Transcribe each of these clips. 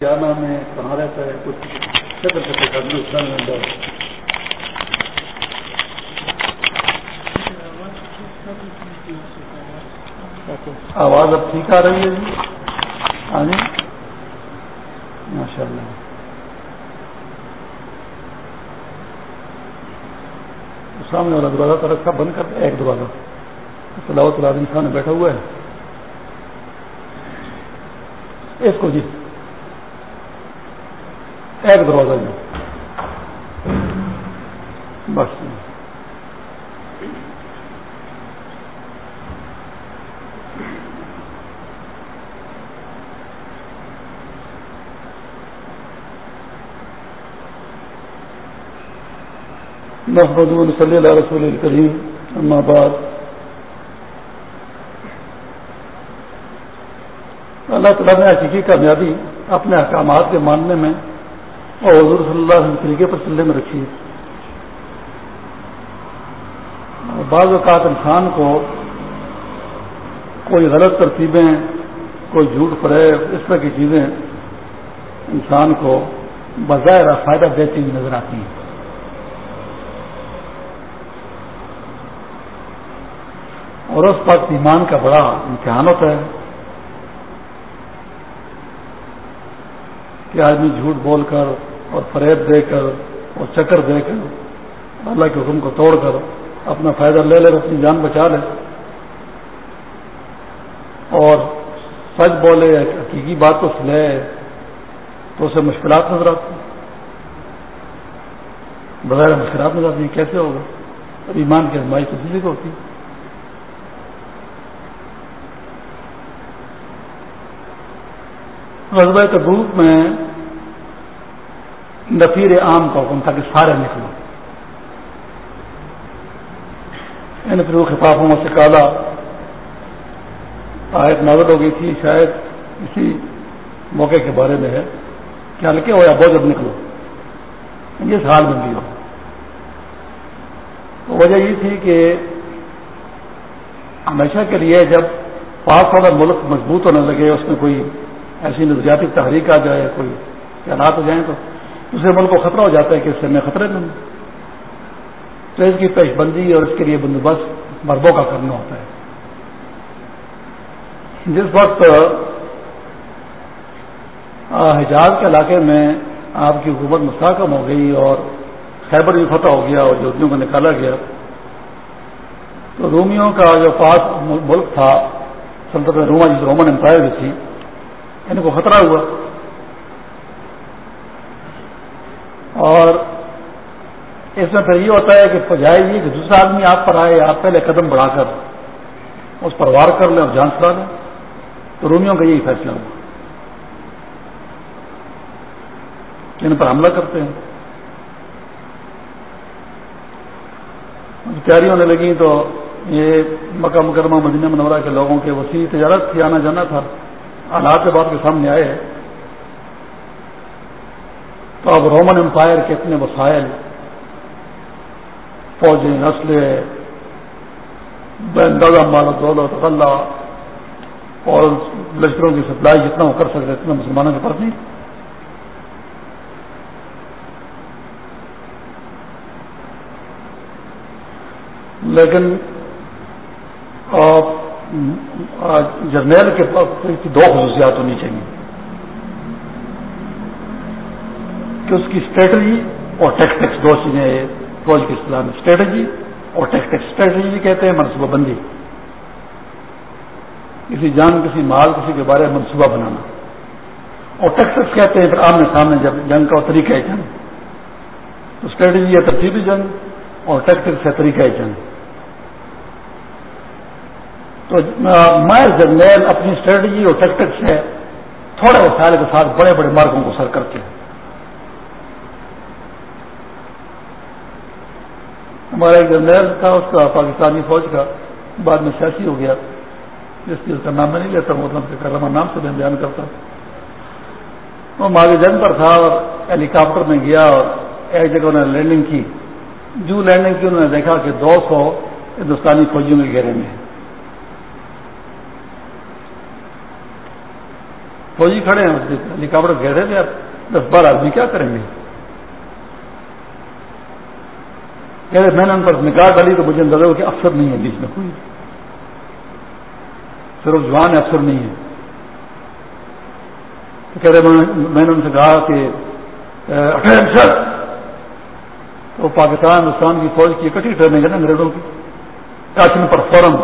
جانا میں کہاں رہتا ہے کچھ شکل شکل کرنا آواز اب ٹھیک آ رہی ہے جی؟ ہاں جی؟ ماشاء اللہ سامنے والا دروازہ تو رکھا، بند کر ایک دروازہ۔ سلاوت العظیم خان بیٹھا ہوا ہے۔ اس کو جی۔ ایک دروازہ جی بس۔ محمد صلی اللہ رسول الکریم، اما بعد۔ اللہ تعالیٰ نے حقیقی کامیابی اپنے احکامات کے ماننے میں اور حضور صلی اللہ علیہ طریقے پر چلنے میں رکھی۔ بعض اوقات انسان کو کوئی غلط ترتیبیں، کوئی جھوٹ فریب، اس طرح کی چیزیں انسان کو بظاہر فائدہ دیتی ہوئی نظر آتی ہیں۔ اور اس وقت ایمان کا بڑا امتحان ہوتا ہے کہ آدمی جھوٹ بول کر اور فریب دے کر اور چکر دے کر اللہ کے حکم کو توڑ کر اپنا فائدہ لے لے اپنی جان بچا لے۔ اور سچ بولے حقیقی بات کو سلے تو اسے مشکلات نظر آتی بغیر مشکلات نظر آتی ہیں۔ کیسے ہوگا؟ اور ایمان کی ازمائی کسی کو ہوتی غزبۂ تبوک میں نفیر عام کا حکم تھا کہ سارے نکلو ان پھر وہ خفافوں سے کالا آیت نظر ہو گئی تھی، شاید اسی موقع کے بارے میں ہے۔ کہ ہلکے ہو یا بہت جب نکلو؟ یہ حال بندی ہو تو وجہ یہ تھی کہ ہمیشہ کے لیے جب پاس والا ملک مضبوط ہونے لگے، اس میں کوئی ایسی نظریاتی تحریک آ جائے کوئی حالات ہو جائیں تو دوسرے ملک کو خطرہ ہو جاتا ہے کہ اس سے میں خطرے میں تو اس کی پیش بندی اور اس کے لیے بندوبست مربوں کا کرنا ہوتا ہے۔ جس وقت حجاز کے علاقے میں آپ کی حکومت مستحکم ہو گئی اور خیبر بھی فتح ہو گیا اور جوتیوں کو نکالا گیا، تو رومیوں کا جو پاس ملک تھا، سلطنت روما جس رومن امپائر بھی تھی، ان کو خطرہ ہوا۔ اور اس میں پھر یہ ہوتا ہے کہ بجائے یہ کہ دوسرا آدمی آپ پر آئے، آپ پہلے قدم بڑھا کر اس پر وار کر لیں اور جان چھڑا لیں۔ تو رومیوں کا یہی فیصلہ ہوا۔ ان پر حملہ کرتے ہیں۔ تیاری ہونے لگی تو یہ مکہ مکرمہ مدینہ منورہ کے لوگوں کے وسیع تجارت تھی، آنا جانا تھا۔ حالات کے بعد کے سامنے آئے ہیں۔ تو اب رومن امپائر کے اتنے وسائل فوجیں نسلیں مالت دولت اللہ اور لشکروں کی سپلائی جتنا وہ کر سکتے اتنا مسلمانوں کے پاس نہیں۔ لیکن آپ جرنیل کے پاس دو خصوصیات ہونی چاہیے۔ کہ اس کی اسٹریٹجی اور ٹیکٹکس دو چیزیں فوج کے اسلام میں اسٹریٹجی اور ٹیکٹکس اسٹریٹجی کہتے ہیں، منصوبہ بندی۔ کسی جان، کسی مال، کسی کے بارے میں منصوبہ بنانا۔ اور ٹیکٹکس کہتے ہیں پھر آمنے سامنے جب جنگ کا طریقہ ہے جنگ۔ تو اسٹریٹجی ہے ترتیبی جنگ اور ٹیکٹکس ہے طریقہ جنگ۔ تو میں جنرل اپنی اسٹریٹجی اور ٹیکٹکس سے تھوڑے وسائل کے ساتھ بڑے بڑے مارگوں کو سر کرتے ہیں۔ ہمارا ایک جنرل تھا، اس کا پاکستانی فوج کا بعد میں سیاسی ہو گیا۔ جس کی اس کا نام میں نہیں لیتا مطلب کہ کرما نام سے میں بیان کرتا وہ مالی جنگ پر تھا اور ہیلی کاپٹر میں گیا اور ایک جگہ انہوں نے لینڈنگ کی۔ جو لینڈنگ کی انہوں نے دیکھا کہ دو سو ہندوستانی فوجیوں کے گھیرے میں فوجی کھڑے ہیں ہیلی کاپٹر گھیرے تھے دس بارہ آدمی کیا کریں گے؟ میں نے ان پر نکاح ڈالی تو مجھے اندازہ ہو کہ افسر نہیں ہے، بیچ میں کوئی صرف جوان افسر نہیں ہے۔ تو کہہ رہے میں نے ان سے کہا کہ تو پاکستان، ہندوستان کی فوج کی اکٹھی ٹریننگ ہے نا انگریزوں کی کاشن پر فورن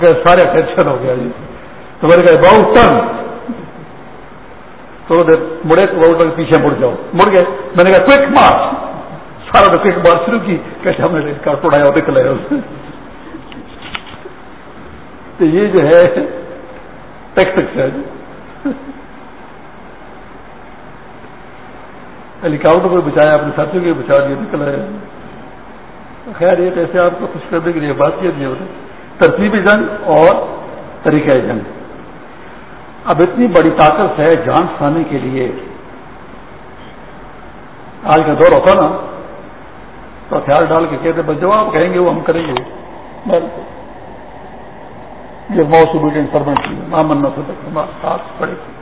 کہ سارے اٹینشن ہو گیا جی۔ تو میں نے کہا بہت ٹرن تو مڑے تو پیچھے مڑ جاؤ۔ مڑ گئے۔ میں نے کہا کوئک مارچ سارا دفعہ ایک بار شروع کی کیسے ہم نے کارپوٹ آیا نکل آیا تو یہ جو ہے ٹیکٹکس ہے۔ ہیلی کاپٹر کو بچایا، اپنے ساتھیوں کو بچا دیا نکل آیا خیر، یہ کیسے آپ کو خوش کرنے کے لیے بات کیا جی، دیا ترتیبی جنگ اور طریقہ جنگ۔ اب اتنی بڑی طاقت ہے جان کھانے کے لیے۔ آج کا دور ہوتا نا تو ہتھیار ڈال کے کہتے بس جو آپ کہیں گے، وہ ہم کریں گے۔ یہ موسٹ اوبیڈینٹ سرمنٹ کی۔ مامن سے ساتھ پڑے۔ گی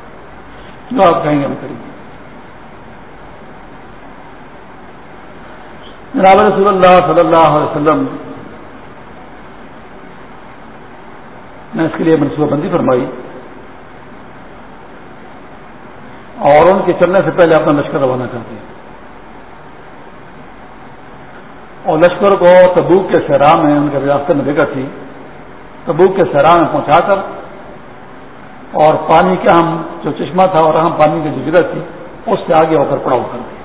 جو آپ کہیں گے، ہم کریں گے۔ جناب رسول اللہ صلی اللہ علیہ وسلم نے اس کے لیے منصوبہ بندی فرمائی۔ اور ان کے چلنے سے پہلے اپنا لشکر روانہ کر دیا۔ اور لشکر کو تبوک کے سہرا میں ان کے ریاست میں جگہ تھی، تبوک کے سہرا میں پہنچا کر اور پانی کا ہم جو چشمہ تھا اور ہم پانی کی جو جگہ تھی، اس سے آگے ہو کر پڑاؤ کر دیا۔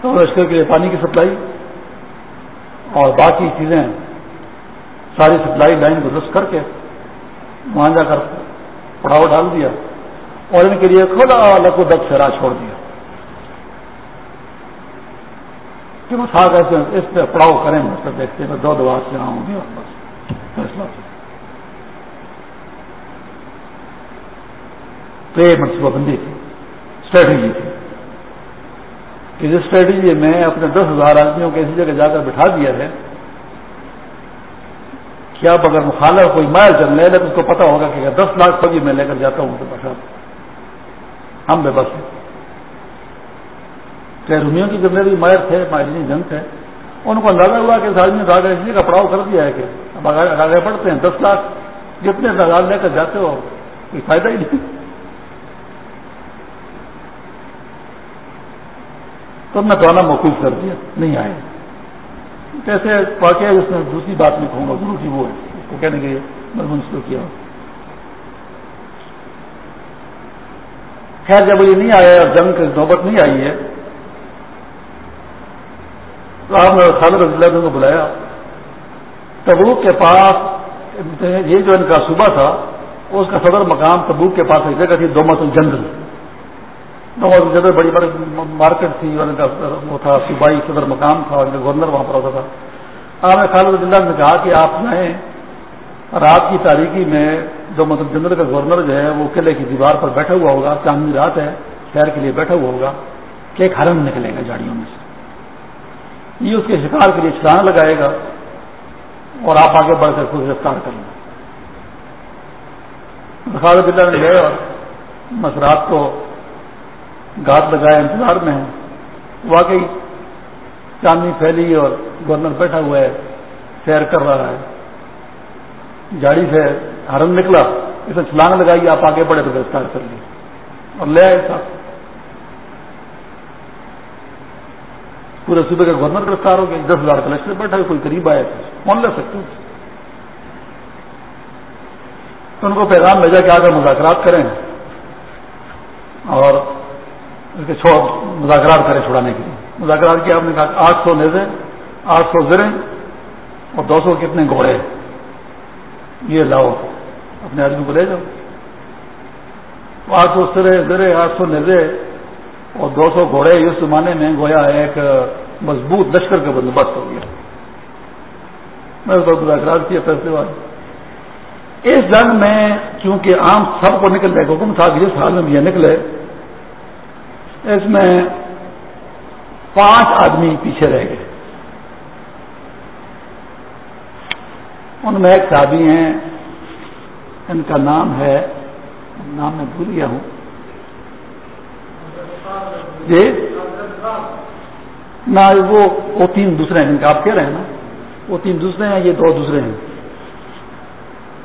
تو لشکر کے لیے پانی کی سپلائی اور باقی چیزیں، ساری سپلائی لائن کو درست کر کے وہاں جا کر پڑاؤ ڈال دیا اور ان کے لیے کھلا الگ و دب چھوڑ دیا۔ کہ بس آ گئے اس پہ پڑاؤ کریں، اس پہ دیکھتے ہیں۔ دو دو سے آؤں گی اور بس۔ فیصلہ تو یہ منصوبہ بندی تھی۔ اسٹریٹجی تھی۔ کہ جس اسٹریٹجی میں اپنے دس ہزار آدمیوں کو ایسی جگہ جا کر بٹھا دیا ہے، کہ اب اگر مخالف کوئی مائل چل لے تو اس کو پتا ہوگا کہ دس لاکھ فوجی میں لے کر جاتا ہوں تو بٹھا ہم بے بس ہیں۔ رومیوں کی جتنے بھی مائر تھے، ماہرین جنگ تھے۔ ان کو اندازہ ہوا کہ آدمی آگے اسی کا پڑاؤ کر دیا ہے کہ اب آگے بڑھتے ہیں۔ دس لاکھ جتنے تعداد لے کر جاتے ہو، کوئی فائدہ ہی نہیں۔ تو میں تو موقف کر دیا، نہیں آئے۔ کیسے واقعہ اس میں دوسری بات میں کہوں گا ضرور وہ ہے۔ اس کو کہنے کے لیے کیا۔ خیر، جب یہ نہیں آیا اور جنگ کی نوبت نہیں آئی ہے تو آپ نے خالد رضی اللہ کو بلایا۔ تبوک کے پاس یہ جو ان کا صوبہ تھا، اس کا صدر مقام تبوک کے پاس ایک جگہ تھی دومت الجنگل دومت الجنگل بڑی بڑی مارکیٹ تھی ان کا وہ تھا، صوبائی صدر مقام تھا، ان کا گورنر وہاں پر ہوتا تھا۔ آپ نے خالد رضی اللہ نے کہا کہ آپ نے رات کی تاریخی میں جو مطلب جنرل کا گورنر جو ہے، وہ قلعے کی دیوار پر بیٹھا ہوا ہوگا، چاندنی رات ہے، شہر کے لیے بیٹھا ہوا ہوگا کہ ایک ہرن نکلے گا جاڑیوں میں سے۔ یہ اس کے شکار کے لیے چھلانگ لگائے گا اور آپ آگے بڑھ کر خود گرفتار کر لیں خالد بلّہ نے گئے اور مسرات کو گات لگائے انتظار میں ہے واقعی چاندنی پھیلی اور گورنر بیٹھا ہوا ہے، سیر کر رہا ہے۔ جاڑی سے ہرن نکلا، اسے چھلانگ لگائی، آپ آگے بڑھے تو گرفتار کر لی اور لے آئے صاحب۔ پورے صوبے کا گورنر گرفتار ہو گیا، دس ہزار کلکشن بیٹھا کوئی قریب آیا کون لے سکتے تو ان کو پیغام بھیجا کہ آگے مذاکرات کریں۔ اور اس کے مذاکرات کریں چھڑانے کے لیے۔ مذاکرات کیا آپ نے کہا آٹھ سو نیزے، آٹھ سو زرے اور دو سو کتنے گھوڑے۔ یہ لاؤ، اپنے آدمی کو لے جاؤ۔ آٹھ سو سرے زرے آٹھ سو نیزے۔ اور دو سو گھوڑے اس زمانے میں گویا ایک مضبوط لشکر کا بندوبست ہو گیا۔ میں مذاکرات کیا پیسے والے۔ اس جنگ میں چونکہ عام سب کو نکل جائے حکم تھا جس حال میں یہ نکلے، اس میں پانچ آدمی پیچھے رہ گئے۔ ان میں ایک صحابی ہیں، ان کا نام ہے، نام میں بھول گیا ہوں۔ نہ وہ تین دوسرے ہیں، ان کا آپ کہہ رہے ہیں نا۔ وہ تین دوسرے ہیں، یہ دو دوسرے ہیں۔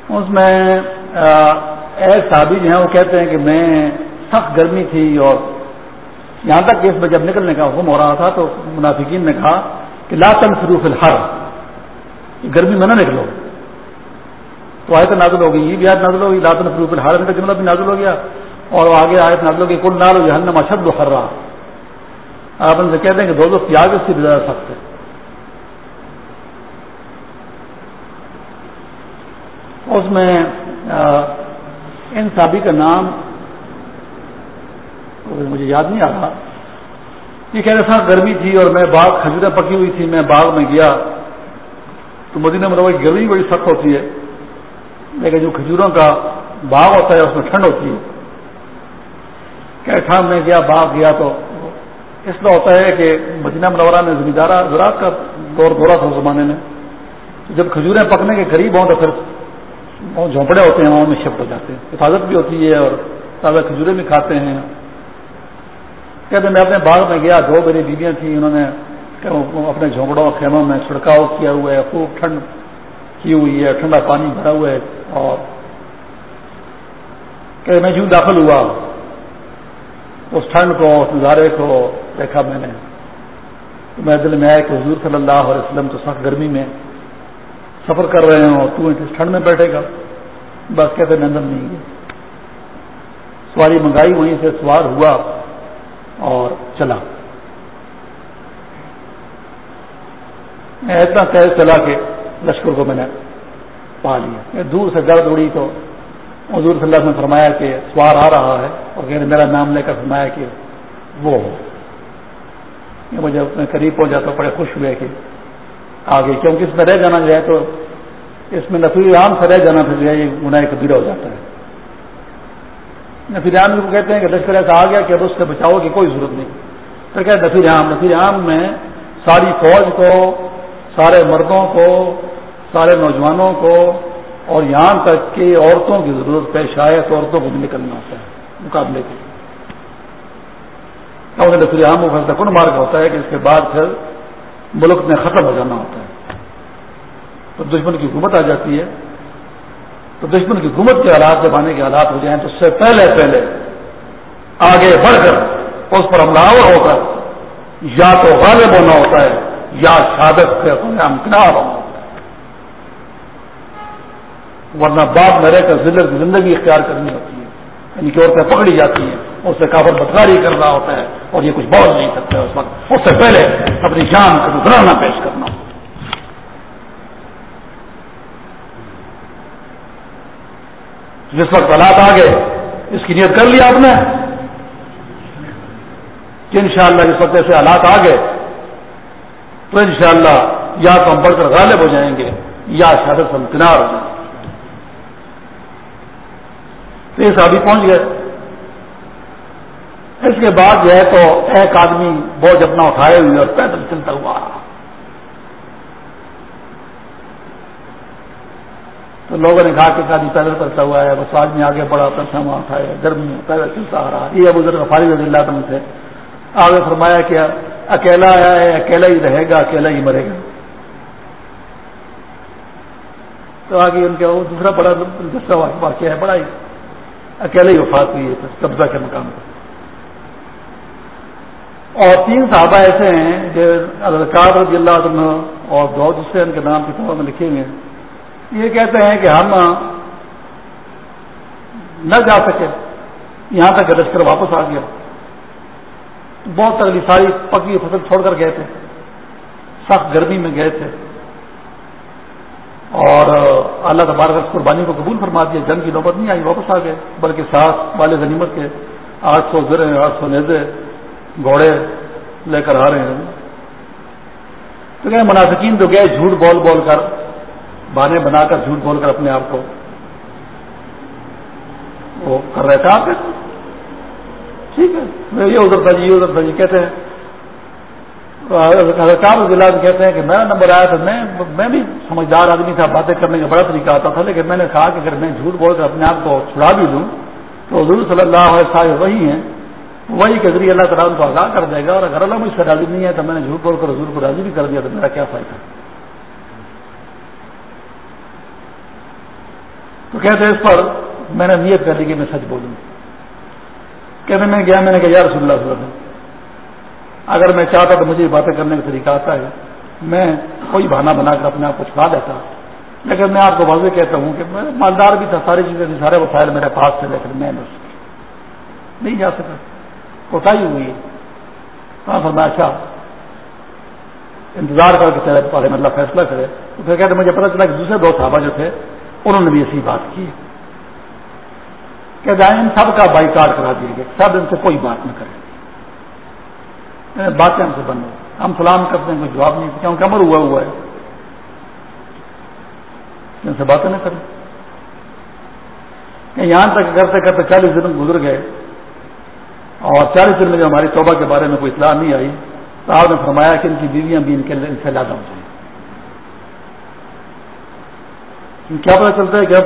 اس میں ایک صحابی جو ہیں، وہ کہتے ہیں کہ میں سخت گرمی تھی اور یہاں تک کہ اس میں جب نکلنے کا حکم ہو رہا تھا تو منافقین نے کہا کہ لاتن فروف الحر گرمی میں نہ نکلو۔ تو آیت نازل ہو گئی، یہ بھی آیت نازل ہوگی لاتن فروف الحر کا جملہ بھی نازل ہو گیا۔ اور آگے آیت نازل ہوگی کل نالو جہنم اشد ہر رہا آپ ان سے کہتے ہیں کہ دو دوست آگے اس کی زیادہ سخت ہے اس میں ان صحابی کا نام مجھے یاد نہیں آ رہا۔ یہ کہہ رہے تھا ہاں، گرمی تھی اور میں باغ کھجوریں پکی ہوئی تھی میں باغ میں گیا۔ تو مدینہ مربع کی گرمی بڑی سخت ہوتی ہے۔ لیکن جو کھجوروں کا باغ ہوتا ہے، اس میں ٹھنڈ ہوتی ہے۔ کہ ہاں، میں گیا، باغ گیا تو اس طرح ہوتا ہے کہ مدینہ منورہ میں زمیندارہ زراعت کا دور دورہ تھا اس زمانے میں۔ جب کھجوریں پکنے کے قریب ہوں تو پھر جھونپڑے ہوتے ہیں، وہاں میں شفٹ ہو جاتے ہیں۔ حفاظت بھی ہوتی ہے اور تازہ کھجورے بھی کھاتے ہیں۔ کہتے میں اپنے باغ میں گیا، دو میری بیویاں تھیں، انہوں نے اپنے جھونپڑوں خیموں میں چھڑکاؤ کیا ہوا ہے، خوب ٹھنڈ کی ہوئی ہے، ٹھنڈا پانی بھرا ہوا ہے اور کہ میں یوں داخل ہوا۔ اس ٹھنڈ کو، اس نظارے کو دیکھا میں نے۔ تو میں دل میں آیا کہ حضور صلی اللہ علیہ وسلم تو سخت گرمی میں سفر کر رہے ہوں تو اس ٹھنڈ میں بیٹھے گا۔ بس کہتے میں اندر نہیں گیا سواری منگائی، وہیں سے سوار ہوا اور چلا۔ میں اتنا تیز چلا کہ لشکر کو میں نے پا لیا۔ دور سے گرد اڑی تو حضور صلی اللہ نے فرمایا کہ سوار آ رہا ہے اور کہ میرا نام لے کر فرمایا کہ وہ ہو۔ مجھے اپنے قریب پہنچا تو بڑے خوش ہوئے کہ آگے، کیونکہ اس میں رہ جانا جو ہے تو اس میں نفیر عام سے رہ جانا پھر جو ہے یہ گناہ کبیرہ ہو جاتا ہے۔ نفیر عام کو کہتے ہیں کہ لشکر ایسا آ گیا کہ اب اس سے بچاؤ کی کوئی ضرورت نہیں۔ پھر کہ نفیر عام نفیر عام میں ساری فوج کو، سارے مردوں کو، سارے نوجوانوں کو اور یہاں تک کہ عورتوں کی ضرورت پیش آئے تو عورتوں کو بھی نکلنا ہوتا ہے، مقابلے کے۔ نفیر عام کو کن مارک ہوتا ہے کہ اس کے بعد پھر ملک میں ختم ہو جانا ہوتا ہے؟ تو دشمن کی حکومت آ جاتی ہے۔ تو دشمن کی حکومت کے حالات جب آنے کے حالات ہو جائیں تو اس سے پہلے پہلے آگے بڑھ کر اس پر حملہ ہو کر یا تو غالب ہونا ہوتا ہے، یا شہادت سے امکنار ہونا ہوتا ہے۔ ورنہ باپ میں رہ کر زندگی اختیار کرنی ہوتی ہے۔ یعنی کہ عورتیں پکڑی جاتی ہیں اس سے کافر بدکاری کرنا ہوتا ہے۔ اور یہ کچھ بول نہیں سکتے اس وقت۔ اس سے پہلے اپنی جان کو گزرانا پیش کرنا۔ جس وقت حالات آ گئے اس کی نیت کر لیا آپ نے۔ کہ انشاءاللہ جس وقت ایسے حالات آ گئے تو انشاءاللہ یا تو ہم بڑھ کر غالب ہو جائیں گے، یا شہادت ہم کنار ہو جائیں گے۔ تو یہ ابھی پہنچ گئے۔ اس کے بعد جو ہے تو ایک آدمی بوجھ اپنا اٹھائے ہوئے اور پیدل چلتا ہوا۔ تو لوگوں نے کہا کہ آدمی پیدل چلتا ہوا ہے، بس آدمی آگے بڑا پیسہ وہاں اٹھائے، گرمی میں پیدل چلتا آ رہا۔ یہ بزرگ فارغ رضی اللہ عنہ تھے۔ آگے فرمایا کہ اکیلا آیا ہے، اکیلا ہی رہے گا، اکیلا ہی مرے گا۔ تو آگے ان کا دوسرا بڑا دوسرا واقعہ ہے، بڑا ہی اکیلا ہی وفات ہوئی ہے، قبضہ کے مقام پر۔ اور تین صحابہ ایسے ہیں جو ادرکار رضی اللہ عنہ اور دو دوسرے ان کے نام کتابوں میں لکھے ہوئے ہیں۔ یہ کہتے ہیں کہ ہم نہ جا سکے، یہاں تک لشکر واپس آ گیا۔ بہت اگلی ساری پکی فصل چھوڑ کر گئے تھے۔ سخت گرمی میں گئے تھے۔ اور اللہ تبارک قربانی کو قبول فرما دیا، جنگ کی نوبت نہیں آئی، واپس آ گئے۔ بلکہ ساتھ والے غنیمت کے آٹھ سو زرے آٹھ سو نیزے گھوڑے لے کر آ رہے ہیں۔ تو کہ منافقین تو گئے، جھوٹ بول بول کر بانے بنا کر جھوٹ بول کر اپنے آپ کو۔ وہ کر رہے تھے آپ ٹھیک ہے یہ ادھر تھا جی ادھر تھا جی کہتے ہیں ضلع کہتے ہیں کہ میرا نمبر آیا تھا، میں میں بھی سمجھدار آدمی تھا، باتیں کرنے کا بڑا طریقہ آتا تھا، لیکن میں نے کہا کہ اگر میں جھوٹ بول کر اپنے آپ کو چھڑا بھی دوں، تو حضور صلی اللہ علیہ صاحب وہی ہیں۔ وہی کے ذریعے اللہ تعالیٰ ان کو آگاہ کر دے گا اور اگر اللہ مجھ سے راضی نہیں ہے تو میں نے جھوٹ بول کر حضور کو راضی بھی کر دیا تو میرا کیا فائدہ؟ تو کہتے اس پر میں نے نیت کر لی کہ میں سچ بولوں۔ کہتے میں گیا میں نے کہا، یا رسول اللہ صلی اللہ علیہ وسلم، اگر میں چاہتا تو مجھے باتیں کرنے کا طریقہ آتا ہے۔ میں کوئی بہانہ بنا کر اپنے آپ کو چھپا دیتا۔ لیکن میں آپ کو واضح کہتا ہوں کہ میں مالدار بھی تھا، ساری چیزیں سارے وسائل میرے پاس تھے، لیکن میں نہیں جا سکا۔ کوتا ہی ہوئی ہے۔ ہاں، فرمایا اچھا۔ انتظار کر کے پڑھے مطلب فیصلہ کرے۔ تو پھر کہتے، مجھے پتا چلا کہ دوسرے دو صحابہ جو تھے، انہوں نے بھی ایسی بات کی کہ ان سب کا بائی کارڈ کرا دیے گئے سب ان سے کوئی بات نہ کرے۔ باتیں ہم سے بند ہو۔ ہم سلام کرتے ہیں، کوئی جواب نہیں کیوں کمر ہوا ہوا ہے۔ ان سے باتیں نہ کریں۔ یہاں تک کرتے کرتے چالیس دن گزر گئے۔ اور چالیس دن میں جو ہماری توبہ کے بارے میں کوئی اطلاع نہیں آئی تو آپ نے فرمایا کہ ان کی بیویاں بھی ان کے ان سے لادہ ہو جائیں کیا پتا چلتا ہے کہ اب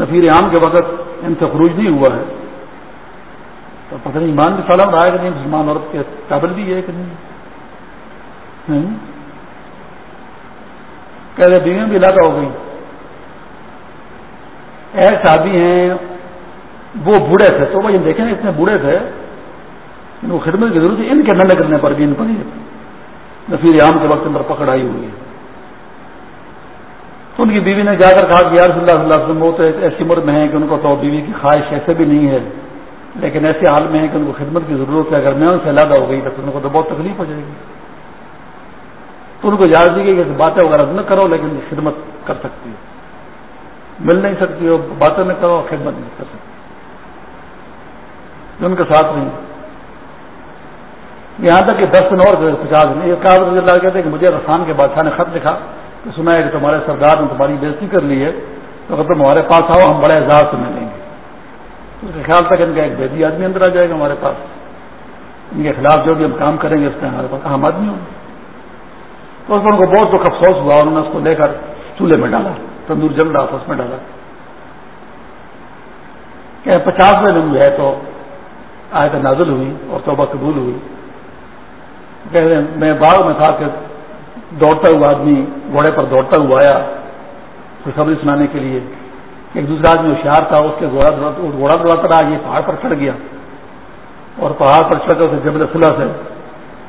نفیر عام کے وقت ان سے خروج نہیں ہوا ہے۔ تو پتہ نہیں، ایمان بھی سالم رہا ہے کہ نہیں؟ مسلمان عورت کے قابل بھی ہے کہ نہیں؟ کہتے بیویاں بھی لاتا ہو گئی۔ ایسے شادی ہیں، وہ بوڑھے تھے۔ تو بھائی دیکھیں اتنے بوڑھے تھے۔ ان کو خدمت کی ضرورت ہے، ان کے نہ کرنے پر بھی ان پر نفیر عام کے وقت اندر پکڑ آئی ہوئی ہے۔ تو ان کی بیوی نے جا کر کہا کہ یار صلی اللہ علیہ وسلم وہ تو ایسی عمر میں ہے کہ ان کو تو بیوی کی خواہش ایسے بھی نہیں ہے، لیکن ایسے حال میں ہے کہ ان کو خدمت کی ضرورت ہے۔ اگر میں ان سے علیحدہ ہو گئی تو ان کو تو بہت تکلیف ہو جائے گی۔ تو ان کو یاد دی گئی کہ باتیں وغیرہ نہ کرو، لیکن خدمت کر سکتی ہو۔ مل نہیں سکتی ہو، باتیں نہ کرو، خدمت نہیں کر سکتی۔ ان کے ساتھ نہیں یہاں تک کہ دس دن اور پچاس دن۔ یہ اللہ کہتے ہیں کہ مجھے رسان کے بادشاہ نے خط لکھا کہ سنا ہے کہ تمہارے سردار نے تمہاری بےزتی کر لی ہے، تو اگر تم ہمارے پاس آؤ، ہم بڑے اعزاز سے ملیں گے۔ اس کے خیال تک ان کا ایک بیدی آدمی اندر آ جائے گا ہمارے پاس۔ ان کے خلاف جو بھی ہم کام کریں گے، اس میں ہمارے پاس ہم آدمی ہوں۔ تو اس پر ان کو بہت دکھ افسوس ہوا، انہوں نے اس کو لے کر چولہے میں ڈالا، تندور جل رہا تھا، اس میں ڈالا۔ کہ پچاسویں دن جو ہے تو آئے نازل ہوئی اور توبہ قبول ہوئی۔ کہ میں باغ میں تھا کہ دوڑتا ہوا آدمی گھوڑے پر دوڑتا ہوا آیا خوشخبری سنانے کے لیے ایک دوسرا آدمی ہوشیار تھا، اس کے گھوڑا گھوڑا دوڑاتا رہا یہ پہاڑ پر چڑھ گیا اور پہاڑ پر چڑھ کر جبل صلاح سے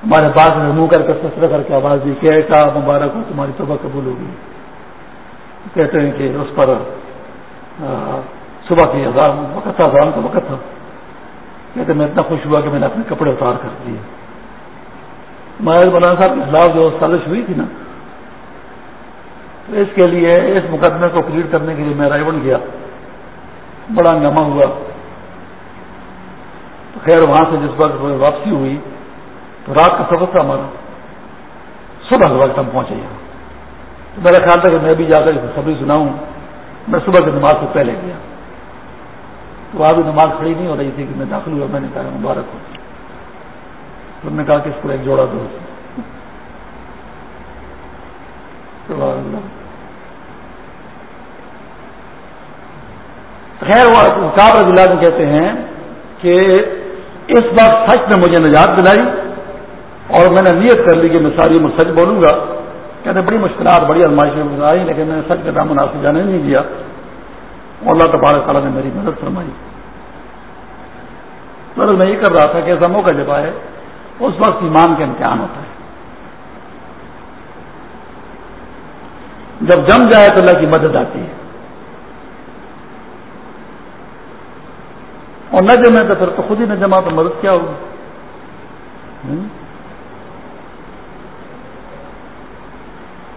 ہمارے پاس میں منہ کر کے فیصلہ کر کے آواز دی کہ ایسا مبارک ہو، تمہاری توبہ قبول ہوگی۔ کہتے ہیں کہ اس پر صبح کی وقت تھا کا وقت تھا۔ کہتے میں اتنا خوش ہوا کہ میں نے اپنے کپڑے اتار کر دیے۔ مہاراج مولانا صاحب کے خلاف جو سازش ہوئی تھی نا، تو اس کے لیے اس مقدمے کو کلیئر کرنے کے لیے میں رائے گیا۔ بڑا ہنگامہ ہوا۔ تو خیر، وہاں سے جس وقت واپسی ہوئی، تو رات کا سفر تھا ہمارا۔ صبح وقت ہم پہنچے۔ یہاں تو میرا خیال تھا کہ میں بھی جا کر سبھی سناؤں۔ میں صبح کی نماز سے پہلے گیا۔ تو ابھی نماز کھڑی نہیں ہو رہی تھی کہ میں داخل ہوا، میں نے کہا مبارک ہو۔ انہوں نے کہا کہ اس کو ایک جوڑا دو۔ خیر وہ رضی اللہ کہتے ہیں کہ اس بات سچ میں مجھے نجات دلائی اور میں نے نیت کر لی کہ میں ساری عمر سچ بولوں گا۔ کہتے بڑی مشکلات، بڑی ازمائشیں آئی، لیکن میں نے سچ کا دام مناسب جانے نہیں دیا۔ اللہ تبارک تعالیٰ نے میری مدد فرمائی۔ میں یہ کر رہا تھا کہ ایسا موقع جب آئے اس وقت ایمان کا امتحان ہوتا ہے۔ جب جم جائے تو اللہ کی مدد آتی ہے۔ اور نہ جمے تو پھر تو خود ہی نہ جما تو مدد کیا ہوگی۔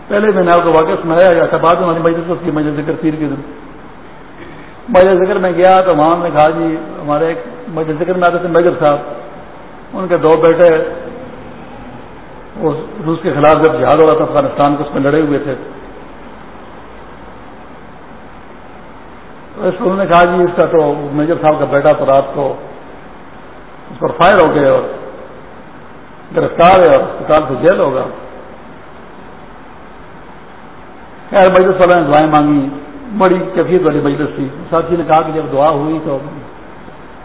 پہلے میں نے آپ کو واقعہ سنایا گیا تھا بعد میں ہماری مجلس کی مجھے ذکر پیر کے دن مجھے ذکر میں گیا تو وہاں نے کہا جی ہمارے ایک مجھے ذکر میں آتے تھے میجر صاحب۔ ان کے دو بیٹے روس کے خلاف جب جہاد ہو رہا تھا، افغانستان کو اس میں لڑے ہوئے تھے۔ اس کو انہوں نے کہا جی اس کا تو میجر صاحب کا بیٹا تو رات کو اس پر فائر ہو گئے اور گرفتار ہے اور اسپتال سے جیل ہوگا۔ خیر، مجلس والوں نے دعائیں مانگی۔ بڑی کیفیت والی مجلس تھی۔ ساتھی نے کہا کہ جب دعا ہوئی تو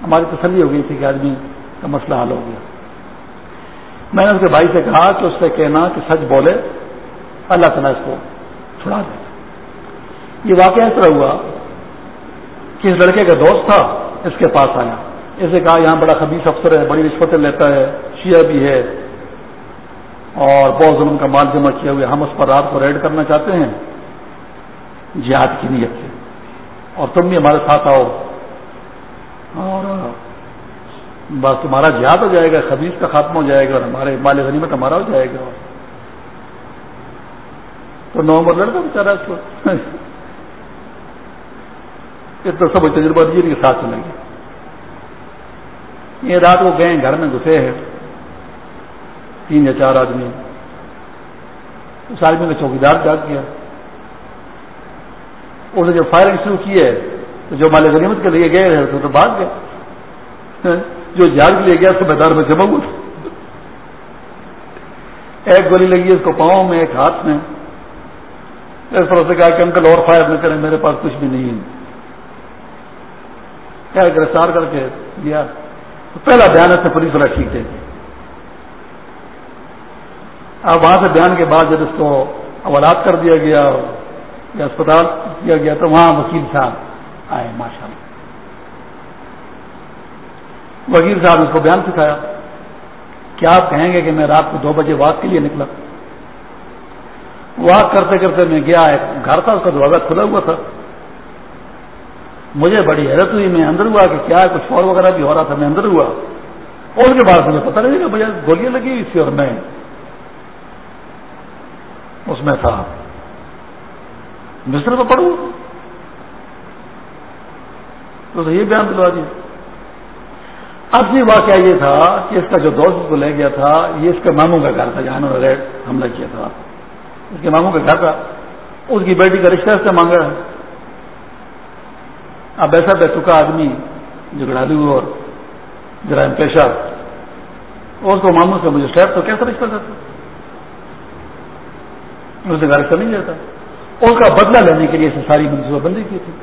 ہماری تسلی ہو گئی تھی کہ آدمی کا مسئلہ حل ہو گیا۔ میں نے اس کے بھائی سے کہا کہ اس سے کہنا کہ سچ بولے، اللہ تعالیٰ اس کو چھڑا دے۔ یہ واقعہ اس طرح ہوا کہ اس لڑکے کا دوست تھا، اس کے پاس آیا۔ اسے کہا، یہاں بڑا خبیص افسر ہے، بڑی رشوتیں لیتا ہے، شیعہ بھی ہے۔ اور بہت ظلم کا مال جمع کیا ہوئے۔ ہم اس پر رات کو ریڈ کرنا چاہتے ہیں۔ جہاد کی نیت سے۔ اور تم بھی ہمارے ساتھ آؤ۔ اور بس تمہارا جہاد ہو جائے گا خبیص کا خاتمہ ہو جائے گا اور ہمارے مال غنیمت ہمارا ہو جائے گا۔ تو نومبر لڑکا بچارا اس کو اتنا سب تجربہ دیجیے کے ساتھ چلیں گے۔ یہ رات کو گئے، گھر میں گھسے ہیں۔ تین یا چار آدمی۔ اس آدمی نے چوکیدار جاگ کیا۔ اس نے جب فائرنگ شروع کی ہے، تو جو مال غنیمت کے لیے گئے ہیں تو بھاگ گئے۔ جو جاگ کے لیے گیا تو میدان میں جمع ہوا ایک گولی لگی اس کو پاؤں میں، ایک ہاتھ میں۔ اس طرح سے کہا کہ انکل اور فائر نہ کریں، میرے پاس کچھ بھی نہیں ہے۔ کیا گرفتار کر کے دیا؟ پہلا بیان ہے پولیس والا ٹھیک ہے۔ اب وہاں سے بیان کے بعد جب اس کو اولاد کر دیا گیا یا اسپتال کیا گیا تو وہاں وکیل صاحب آئے ماشاء اللہ وکیل صاحب اس کو بیان سکھایا کیا آپ کہیں گے کہ میں رات کو دو بجے واک کے لیے نکلا۔ واک کرتے کرتے میں گیا، ایک گھر تھا، اس کا دروازہ کھلا ہوا تھا۔ مجھے بڑی حیرت ہوئی، میں اندر ہوا کہ کیا کچھ فور وغیرہ بھی ہو رہا تھا، میں اندر ہوا۔ اور اس کے بعد مجھے پتہ نہیں کہ مجھے گولیاں لگی ہوئی تھی اور میں اس میں تھا۔ مصر میں پڑھوں۔ تو یہ بیان دلوا دیا۔ اب یہ واقعہ یہ تھا کہ اس کا جو دوست کو لے گیا تھا، یہ اس کے ماموں کا گھر تھا، جہاں انہوں نے ریڈ حملہ کیا تھا۔ اس کے ماموں کا گھر تھا۔ اس کی بیٹی کا رشتہ سے مانگا۔ ہے اب ایسا بے چکا آدمی جھگڑالو اور جرائم پیشہ اور اس کو ماموں سے مجھے شہر تو کیسا رشتہ دیتا اسے گھر سے نہیں جاتا اس کا بدلہ لینے کے لیے اسے ساری منصوبہ بندی کی تھی۔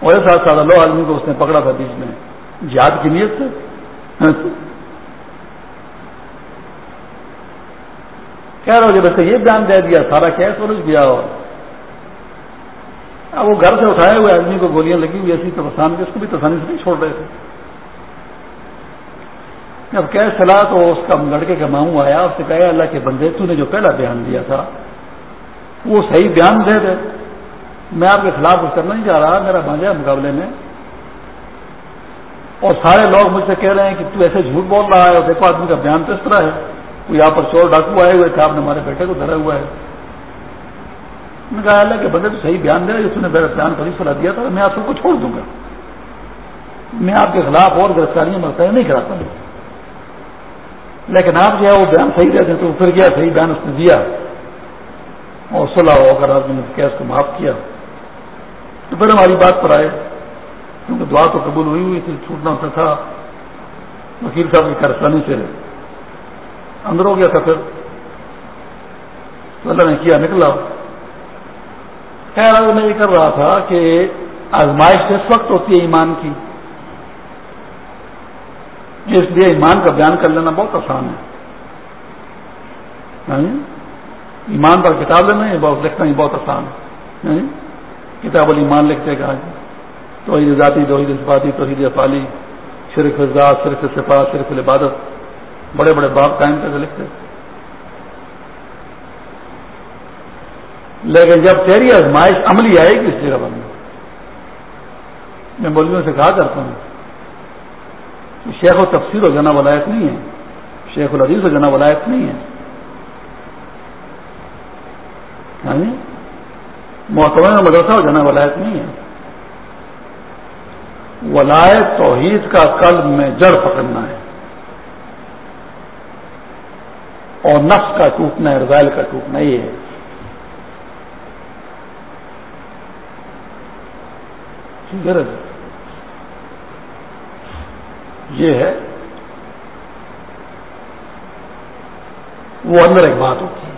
اور ساتھ ساتھ لو آدمی کو اس نے پکڑا تھا بیچ میں۔ جہاد کی نیت سے؟ ہاں جی۔ کہہ رہا ہو جب ایسے یہ بیان دے دیا، سارا کیس سلجھ گیا۔ اور اب وہ گھر سے اٹھائے ہوئے آدمی کو گولیاں لگی ہوئی ایسی تو آسان کے اس کو بھی تسانی سے نہیں چھوڑ رہے تھے۔ جب کیس چلا تو اس کا لڑکے کا ماموں آیا، اس سے کہا، اللہ کے بندے، تو نے جو پہلا بیان دیا تھا، وہ صحیح بیان دے دے۔ میں آپ کے خلاف کچھ کرنا نہیں چاہ رہا، میرا بھانجا مقابلے میں اور سارے لوگ مجھ سے کہہ رہے ہیں کہ تو ایسے جھوٹ بول رہا ہے اور دیکھو آدمی کا بیان تو اس طرح ہے۔ کوئی یہاں پر چور ڈاکو آئے ہوئے تھے آپ نے ہمارے بیٹے کو دھرا ہوا ہے۔ میں کہا، اللہ کہ بندے تو صحیح بیان دے جس نے میرا بیان کبھی صلاح دیا تھا میں آپ سب کو چھوڑ دوں گا۔ میں آپ کے خلاف اور گرفتاریاں مرتبہ نہیں کراتا ہوں۔ لیکن آپ جو ہے وہ بیان صحیح رہتے تو پھر گیا صحیح بیان اس نے دیا؟ اور صلاح ہو کر آدمی نے کیس کو معاف کیا۔ تو پھر ہماری بات پر آئے۔ کیونکہ دعا تو قبول ہوئی ہوئی تھی، چھوٹنا سا تھا۔ وکیل صاحب کی کرسانی سے اندر ہو گیا تھا پھر۔ اللہ نے کیا، نکلا۔ خیر، میں یہ کر رہا تھا کہ آزمائش اس وقت ہوتی ہے ایمان کی۔ اس لیے ایمان کا بیان کر لینا بہت آسان ہے۔ یعنی ایمان پر کتاب لینا یہ بہت، لکھنا ہی بہت آسان ہے۔ یعنی کتاب المان لکھتے گا توحید ذاتی، توحید صفاتی، توحید افالی صرف ذات صرف صفات صرف العبادت، بڑے بڑے باپ قائم کر کے لکھتے لیکن جب تیری آزمائش عملی آئے گی اس جگہ پر، میں بولیوں سے کہا کرتا ہوں شیخ و تفسیر ہو جانا ولایت نہیں ہے، شیخ العزیز ہو جانا ولایت نہیں ہے۔ یعنی محتمہ مدرسہ ہو جانا ولایت نہیں ہے۔ ولایت توحید کا قلب میں جڑ پکڑنا ہے اور نفس کا ٹوٹنا ہے رضائل کا ٹوٹنا یہ جی، ہے۔ یہ ہے۔ وہ اندر ایک بات ہوتی ہے۔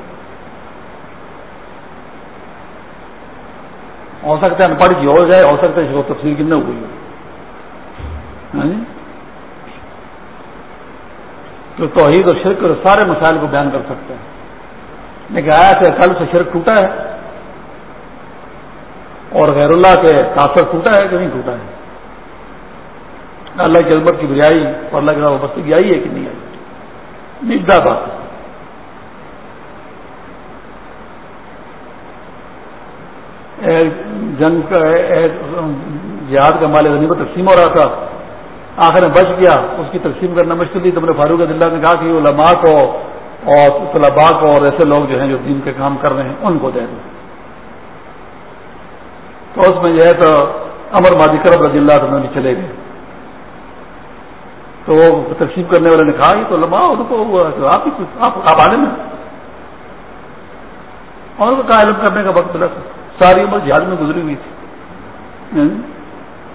ہو سکتا ہے انپڑھ کی ہو جائے، ہو سکتا ہے اس کو تفصیل کی نہ ہوئی ہو۔ ہاں جی؟ تو توحید اور شرک اور سارے مسائل کو بیان کر سکتے ہیں۔ لیکن آیا کہ کل سے شرک ٹوٹا ہے اور غیر اللہ کے کافر ٹوٹا ہے کہ نہیں ٹوٹا ہے؟ اللہ کی عظمت کی بجائی اور اللہ کی وابستگی آئی ہے کہ نہیں آئی؟ نجدہ بات جنگ کا جہاد کا مال غنی کو تقسیم ہو رہا تھا۔ آخر میں بچ گیا، اس کی تقسیم کرنا مشکل تھی۔ تو نے فاروق دلہ نے کہا کہ علماء کو اور طلباء کو اور ایسے لوگ جو ہیں جو دین کے کام کر رہے ہیں، ان کو دے دیں تو اس میں جو ہے تو امر مادی کرب رضی اللہ عنہ بھی چلے گئے۔ تو وہ تقسیم کرنے والے نے کہا کہ تو لمبا ان کو آپ آنے میں اور ان کو کہا، علم کرنے کا وقت ملا تھا ساری عمر جہاز میں گزری ہوئی تھی۔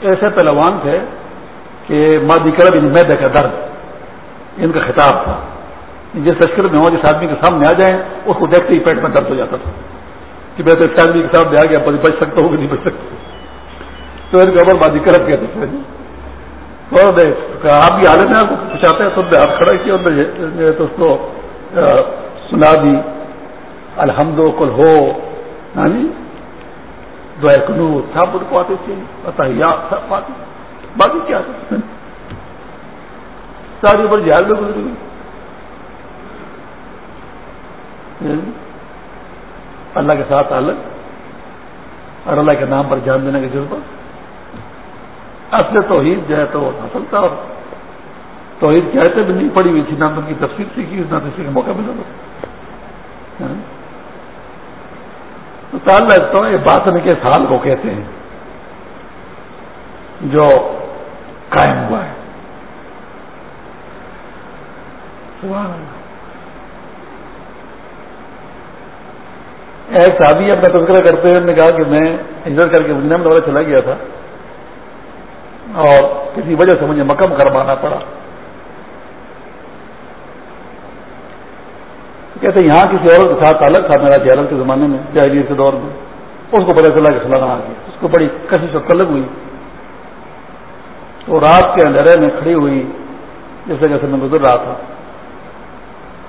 ایسے پہلوان تھے مادی کرب ان میدے کا درد، ان کا خطاب تھا۔ جس تشکر میں ہو، جس آدمی کے سامنے آ جائیں، اس کو دیکھتے ہی پیٹ میں درد ہو جاتا تھا۔ کہ میں تو اس آدمی کے سامنے آ گیا بچ سکتا ہوں کہ نہیں بچ سکتا۔ تو ان کا مادی کرب کہتے تھے۔ تو آپ بھی حالت میں آپ کو پوچھاتے ہیں؟ سب نے ہاتھ کھڑا کیا، اور تو اس کو سنا دی۔ الحمد و کل ہو۔ نانی دعائے کنو سب ان کو آتے تھے۔ پتا یا سب پاتے باقی کیا؟ ساری عمر جہاز میں گزری ہوئی۔ اللہ کے ساتھ الگ اور اللہ کے نام پر جان دینے کی ضرورت۔ اصل توحید جو ہے تو حاصل تھا اور توحید کہتے بھی نہیں پڑی ہوئی تھی، نہ ان کی تفصیل سیکھی، نہ کسی کا موقع ملا۔ تھا تو تعلق تو یہ بات کے سال کو کہتے ہیں، جو قائم ہوا ہے۔ ایک صحابی اپنا تذکرہ کرتے ہوئے نے کہا کہ میں ہجرت کر کے مدینہ میں چلا گیا تھا اور کسی وجہ سے مجھے مکم کروانا پڑا۔ کہتے یہاں کسی عورت کے ساتھ الگ تھا میرا جہرت کے زمانے میں جہریر کے دور میں۔ اس کو پتا چلا کہ فلانا آ گیا اس کو بڑی کشش اور طلب ہوئی۔ تو رات کے اندھیرے میں کھڑی ہوئی، جس جگہ سے میں گزر رہا تھا۔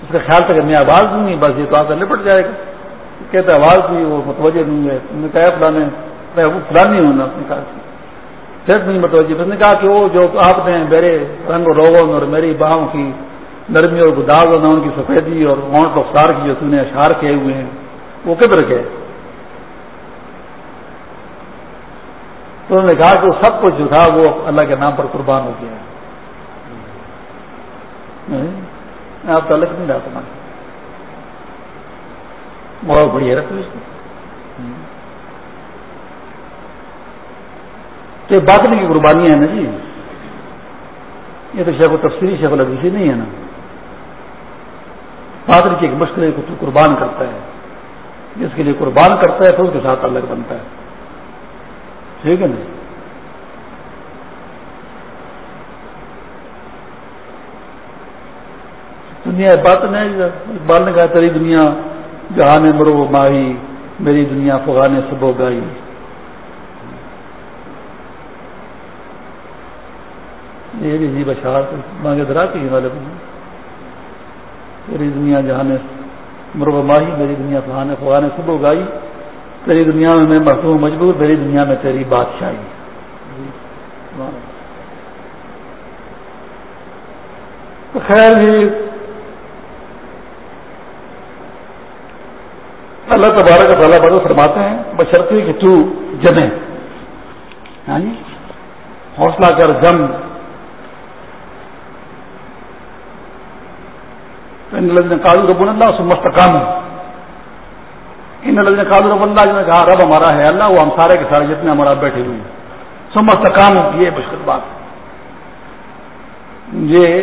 اس کا خیال تھا کہ میں آواز دوں گی، بس یہ تو آپ کا لپٹ جائے گا۔ کہتے آواز دی، وہ متوجہ نہیں ہے۔ نے کہا فلانے، میں وہ فلانی ہوں نا اپنے کہا۔ پھر نہیں متوجہ اس نے کہا کہ وہ جو آپ نے میرے رنگ و روغن اور میری باہوں کی نرمی اور گداز ہونا ان کی سفیدی اور مونٹ رفتار کی جو تم نے اشار کیے ہوئے ہیں، وہ کدھر گئے؟ تو انہوں نے کہا کہ وہ سب کچھ جو تھا وہ اللہ کے نام پر قربان ہو گیا۔ میں آپ کا الگ نہیں رہا بہت بڑی حیرت ہوئی اس تو باقی کی قربانیاں ہیں نا جی۔ یہ تو شیخ و تفصیلی شیخ الحدیثی نہیں ہے نا۔ پادری کی ایک مشکل کو قربان کرتا ہے۔ جس کے لیے قربان کرتا ہے تو اس کے ساتھ الگ بنتا ہے۔ ٹھیک ہے نا دنیا بات نہیں اقبال نے کہا، تیری دنیا جہاں مرو ماہی میری دنیا فغان سبو گائی یہ بھی جی بشار مانگے درا کی والے تیری دنیا جہاں مرغ ماہی میری دنیا فہان فغان صبح گائی تیری دنیا میں میں محسوس مجبور میری دنیا میں تیری بادشاہی تو خیر جی اللہ تبارک کا تعالیٰ بدل فرماتے ہیں، بشرطی کہ تو جمے۔ ہاں جی، حوصلہ کر جم۔ ان لذن کالو رب اللہ سے مستقام ان لذن کالو رب اللہ جنہوں نے کہا رب ہمارا ہے، اللہ وہ ہم سارے کے سارے جتنے ہمارا بیٹھے ہوئے ہیں۔ سو مستقام یہ مشکل بات یہ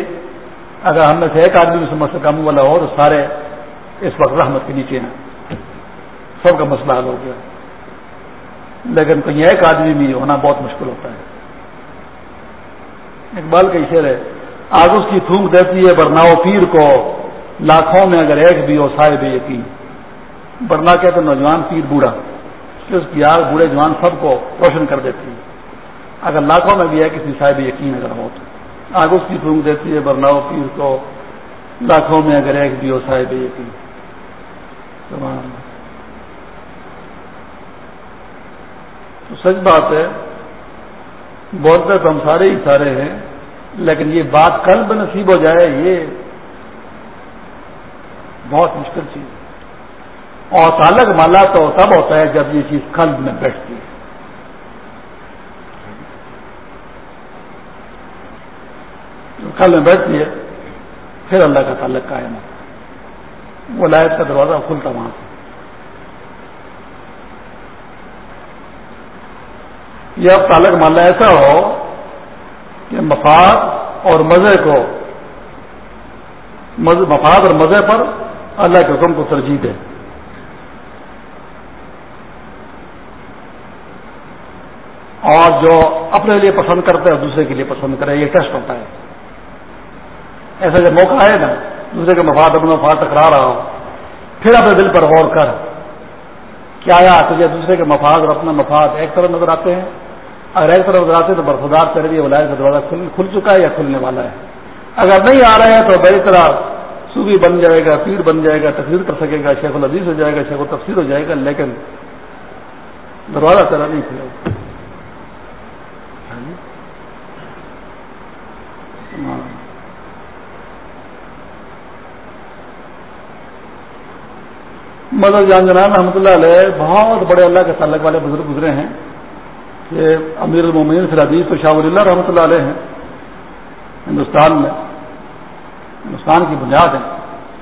اگر ہم میں سے ایک آدمی سے مستقام والا ہو، تو سارے اس وقت رحمت کے نیچے ہیں۔ سب کا مسئلہ حل ہو گیا۔ لیکن کہیں ایک آدمی بھی ہونا بہت مشکل ہوتا ہے۔ اقبال کا شعر ہے۔ آگ اس کی تھوک دیتی ہے برناؤ پیر کو لاکھوں میں اگر ایک بھی ہو صاحب یقین۔ برنا کہتے نوجوان پیر بوڑھا، اس کی آگ بوڑھے جوان سب کو روشن کر دیتی ہے۔ اگر لاکھوں میں بھی ہے، کسی صاحب یقین اگر ہو تو۔ آگ اس کی پھونک دیتی ہے برناؤ پیر کو۔ لاکھوں میں اگر ایک بھی ہو صاحب یقین۔ تو سچ بات ہے بولتے تو ہم سارے ہی سارے ہیں، لیکن یہ بات کل نصیب ہو جائے، یہ بہت مشکل چیز ہے۔ اور تعلق مالا تو تب ہوتا ہے جب یہ چیز قلب میں بیٹھتی ہے۔ قلب میں بیٹھتی ہے، پھر اللہ کا تعلق قائم ہوتا وہ لائٹ کا دروازہ کھلتا وہاں سے۔ یہ اب تعلق مالا ایسا ہو کہ مفاد اور مزے کو مفاد اور مزے پر اللہ کے حکم کو ترجیح دے۔ اور جو اپنے لیے پسند کرتے ہیں دوسرے کے لیے پسند کرے، یہ ٹیسٹ ہوتا ہے۔ ایسا جب موقع آئے نا، دوسرے کے مفاد اپنا مفاد ٹکرا رہا ہو، پھر اپنے دل پر غور کر کیا آیا، تجھے دوسرے کے مفاد اور اپنا مفاد ایک طرف نظر آتے ہیں، اگر ایک طرف نظر آتے ہیں تو برفدار چل رہی ہے ولاد کا دروازہ کھل چکا ہے یا کھلنے والا ہے۔ اگر نہیں آ رہے ہیں تو بڑی طرح صوبی بن جائے گا، پیر بن جائے گا، تقریر کر سکے گا، شیخ العزیز ہو جائے گا، شیخ و تفصیل ہو جائے گا، لیکن دروازہ چلا نہیں کھلے گا مدر جان جنان رحمۃ اللہ علیہ بہت بڑے اللہ کے تعلق والے بزرگ گزرے ہیں کہ امیر المومنین فی الحدیث تو شاہ اللہ رحمۃ اللہ علیہ ہیں، ہندوستان میں۔ ہندوستان کی بنیاد ہے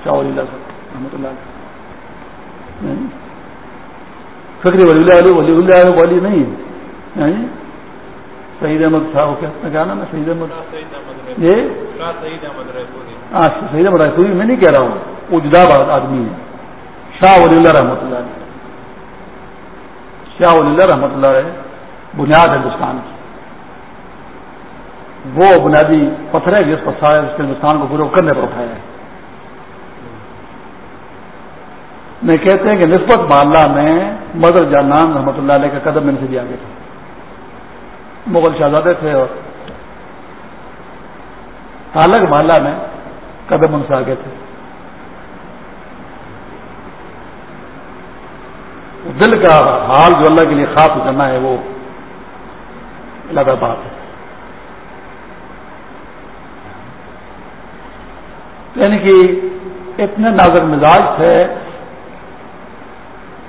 شاہ اللہ رحمۃ اللہ علیہ۔ فکری ولی اللہ علیہ، ولی اللہ ولی نہیں سعید احمد صاحب کیا؟ نام ہے؟ سعید احمد؟ ہاں سعید احمد رائے میں نہیں کہہ رہا ہوں وہ جدا آدمی ہے۔ شاہ ولی اللہ رحمۃ اللہ علیہ۔ شاہ ولی اللہ رحمۃ اللہ علیہ بنیاد ہندوستان کی۔ وہ بنیادی پتھر ہے جس پر سارے اس ہندوستان کو گرو کرنے پر اٹھایا ہے۔ میں کہتے ہیں کہ نسبت محلہ میں مدر جانان رحمۃ اللہ علیہ کا قدم میں سے بھی آگے تھے۔ مغل شہزادے تھے اور تالک محلہ میں قدم ان سے آگے تھے۔ دل کا حال جو اللہ کے لیے خاص کرنا ہے وہ الگ بات ہے۔ یعنی کہ اتنے نازک مزاج تھے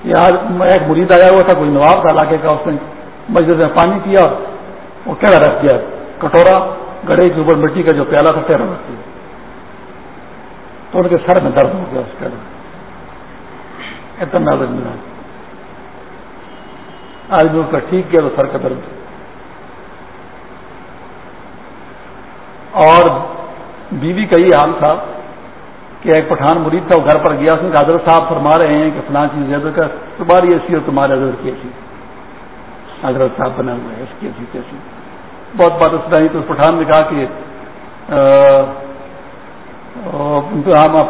کہ آج ایک مرید آیا ہوا تھا، کوئی نواب تھا علاقے کا، اس نے مسجد میں پانی پیا وہ کہنا رکھ دیا، کٹورا گڑے کے اوپر مٹی کا جو پیالہ تھا ٹہرا رکھ دیا تو ان کے سر میں درد ہو گیا اس کے اتنا نازک مزاج آدمی اس کا ٹھیک کیا تو سر کا درد۔ اور بیوی کا یہ حال تھا کہ ایک پٹھان مرید تھا، وہ گھر پر گیا۔ اس نے حضرت صاحب فرما رہے ہیں کہ فلاں چیز حضرت کا تمہاری ایسی اور تمہارے حضرت کی ایسی۔ حضرت صاحب بنا ہوا ہے اس کی ایسی کیسی بہت بات اس طرح تو پٹھان نے کہا کہ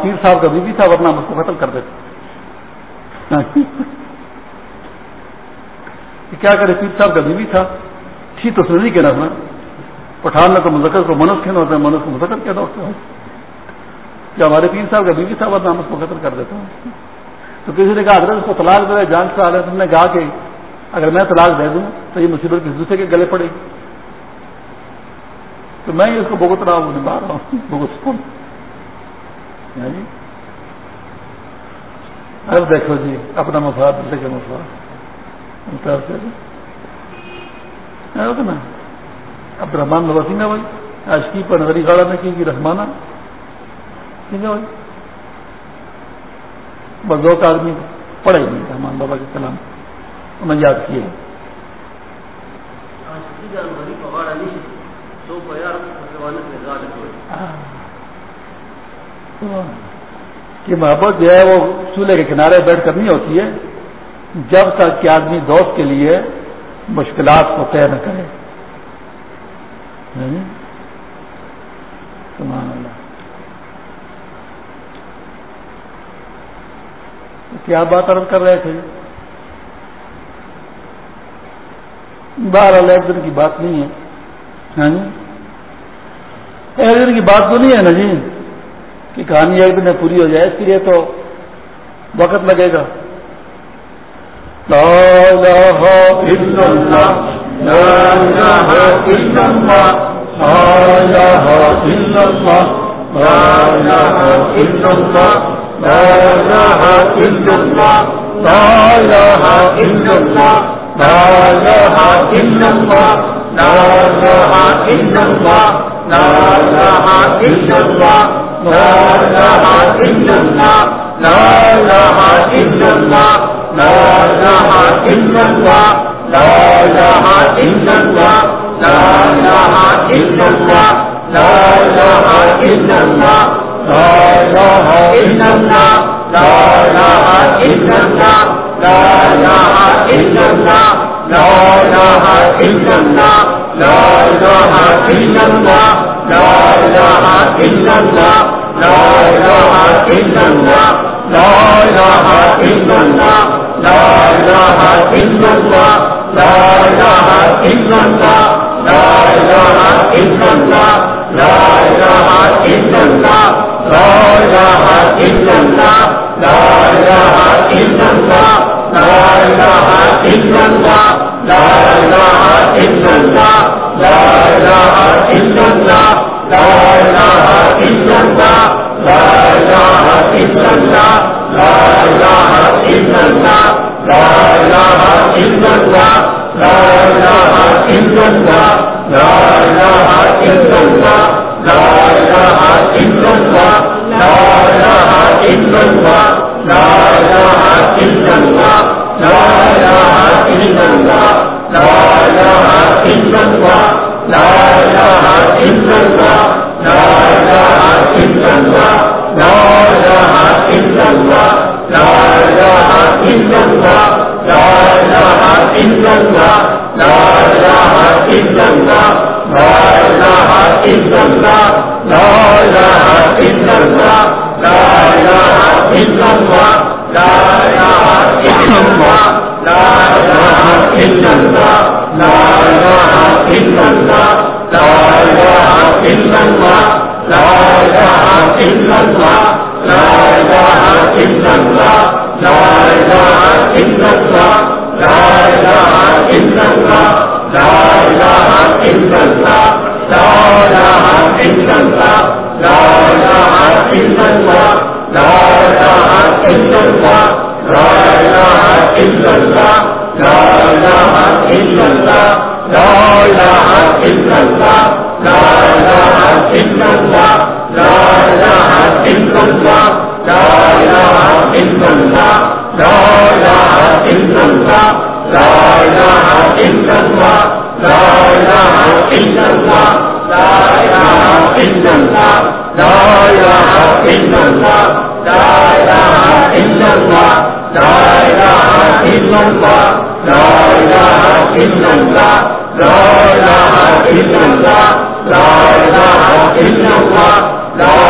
پیر صاحب کا بیوی تھا ورنہ ہم اس کو قتل کر دیتے۔ کیا کرے، پیر صاحب کا بیوی تھا۔ ٹھیک تو نہیں کہنا تھا پٹھان نے تو مذکر کو منس کہنا ہوتا ہے، منس کو مذکر کہنا ہوتا ہے۔ کیا ہمارے پیر صاحب کا بیوی تھا ورنہ ہم اس کو قتل کر دیتا ہوں تو کسی نے کہا اگر اس کو طلاق دے، جان سے آ تم نے کہا کہ اگر میں طلاق دے دوں تو یہ مصیبت کسی دوسرے کے گلے پڑے گی۔ تو میں اس کو بھگت رہا ہوں نبھا رہا ہوں، بھگت یعنی اب دیکھو جی اپنا مفاد دوسرے کا مفاد عبد الرحمان نواسی میں بھائی، آج کی پر نظری گاڑا میں کی رحمانہ۔ ٹھیک ہے بھائی۔ بس دو آدمی پڑھے نہیں، رحمان بابا کے کلام۔ انہیں یاد کیے۔ کہ محبت جو ہے وہ چولہے کے کنارے بیٹھ کر نہیں ہوتی ہے، جب تک کہ آدمی دوست کے لیے مشکلات کو طے نہ کرے۔ کیا بات عرض کر رہے تھے؟ بارہ ایک دن کی بات نہیں ہے۔ ایک دن کی بات تو نہیں ہے نا جی؟ کہ کہانی ایک دن میں پوری ہو جائے، اس کے لیے تو وقت لگے گا۔ لا الہ الا اللہ لا الہ الا اللہ لا الہ الا اللہ لا الہ الا اللہ لا الہ الا اللہ لا الہ الا اللہ لا الہ الا اللہ لا الہ الا اللہ لا الہ الا اللہ لا الہ الا اللہ لا الہ الا اللہ لا الہ الا اللہ لا الہ الا اللہ لا الہ الا اللہ لا الہ الا اللہ لا الہ الا اللہ لا الہ الا اللہ لا الہ الا اللہ لا الہ الا اللہ لا الہ الا اللہ لا الہ الا اللہ لا الہ الا اللہ لا الہ الا اللہ لا لا الہ الا اللہ لا الہ الا اللہ لا الہ الا اللہ لا الہ الا اللہ لا الہ الا اللہ لا الہ الا اللہ لا الہ الا اللہ لا الہ الا اللہ لا الہ الا اللہ لا الہ الا اللہ لا الہ الا اللہ لا الہ الا اللہ لا لا الہ الا اللہ لا الہ الا اللہ لا الہ الا اللہ لا الہ الا اللہ لا الہ الا اللہ لا الہ الا اللہ لا الہ الا اللہ لا الہ الا اللہ لا الہ الا اللہ لا الہ الا اللہ لا الہ الا اللہ لا الہ الا اللہ لا الہ الا اللہ لا الہ الا اللہ لا الہ الا اللہ لا الہ الا اللہ لا الہ الا اللہ لا الہ الا اللہ لا الہ الا اللہ لا الہ الا اللہ لا الہ الا اللہ لا الہ الا اللہ لا الہ لا لا لا لا لا لا لا لا لا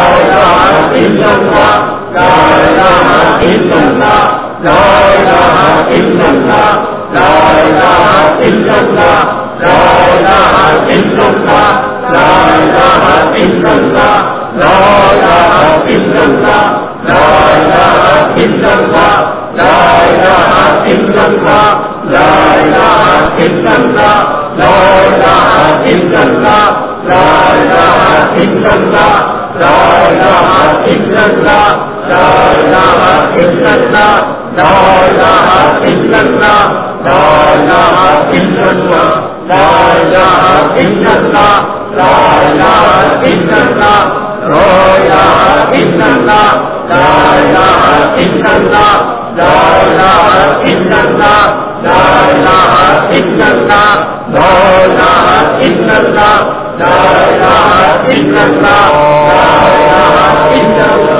لا لا اللہ لا الہ الا اللہ لا الہ الا اللہ لا الہ الا اللہ لا الہ الا اللہ لا الہ الا اللہ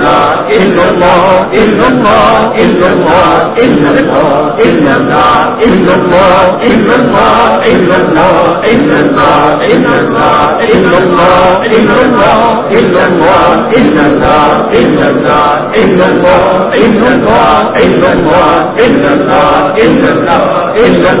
اللہ اللہ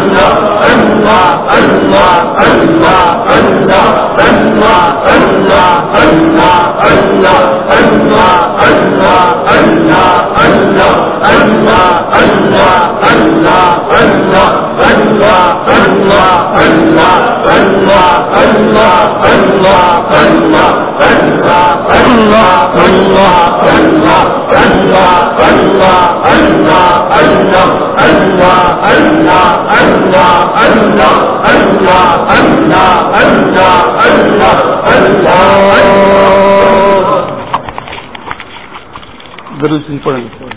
اللہ اللہ اللہ اللہ اللہ اللہ اللہ